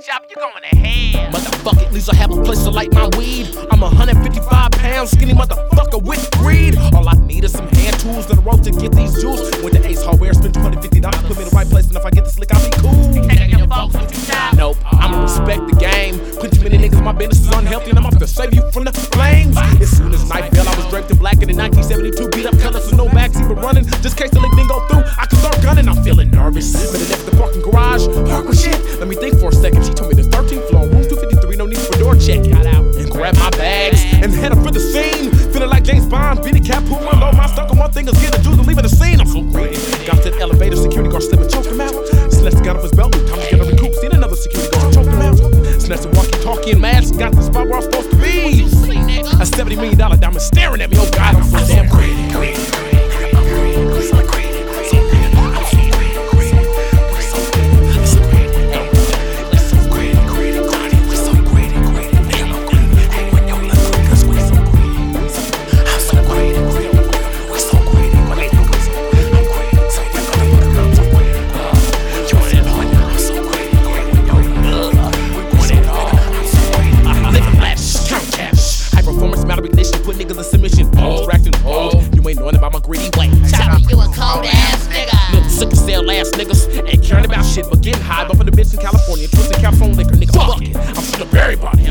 chop, you going to hell. Motherfuck at least I have a place to light my weed. I'm 155 pounds, skinny motherfucker with greed. All I need is some hand tools and a rope to get these jewels. Went to Ace Hardware, spent 250 dollars, put me in the right place, and if I get the slick, I'll be cool. Taking your folks with you. Nope, I'ma respect the game. Put too many niggas in my business is unhealthy, and I'm off to save you from the flames. As soon as night fell, I was draped in black in the 1972 beat up colors with no backseat but running. Just case the lick grabbed my bags and head up for the scene. Feeling like James Bond, beanie cap, who low. My stuck on one thing is getting the juice and leaving the scene. I'm so greedy. Got to the elevator, security guard slipped and choked him out. The gun off his belt, time to get a recoup. Seen another security guard choked him out. Snatched the walkie-talkie and mask, got the spot where I'm supposed to be. A $70 million diamond staring at me. Oh God, I'm so damn. Living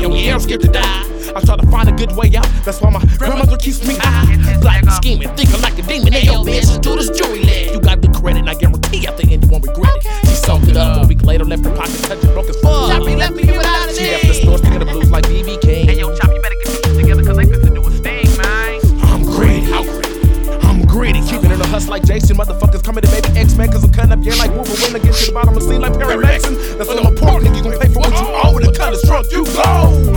a everybody. Yo, yeah, I'm scared to die. I try to find a good way out. That's why my grandmother keeps me high. Black scheming, thinking like a demon. Hey, yo, bitch, do this jewelry leg. You got the credit, and I guarantee at the end you won't regret it. She soaked it up. A week later, left her pocket touching broke as fuck. Chop, he left me without a She name. left the store singing the blues like BB King. Hey, yo, Chop, you better get your shit together, cause they to do a sting, man. I'm greedy. I'm greedy. Keeping it a hustle like Jason. Motherfuckers coming to baby X-Men cause I'm cutting up yeah like Wolverine. I get to the bottom of the scene like Perry Mason. That's what I'm important. You gon' pay for what you owe. Is drunk, you go.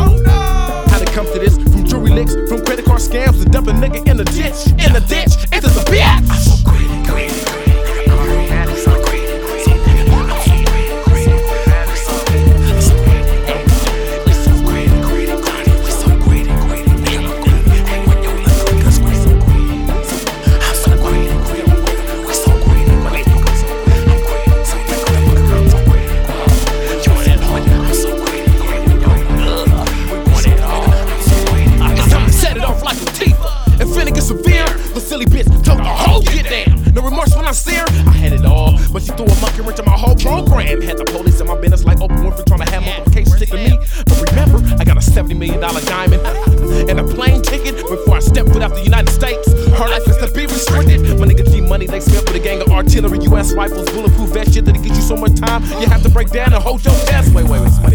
I had it all, but she threw a monkey wrench in my whole program. Had the police in my business like Oprah Winfrey trying to have my multiplication stick to me. But remember, I got a $70 million diamond and a plane ticket before I step foot out the United States. Her life is to be restricted. My nigga G Money, they spent with a gang of artillery, US rifles, bulletproof vest shit that'll get you so much time. You have to break down and hold your chest. Wait, wait, wait.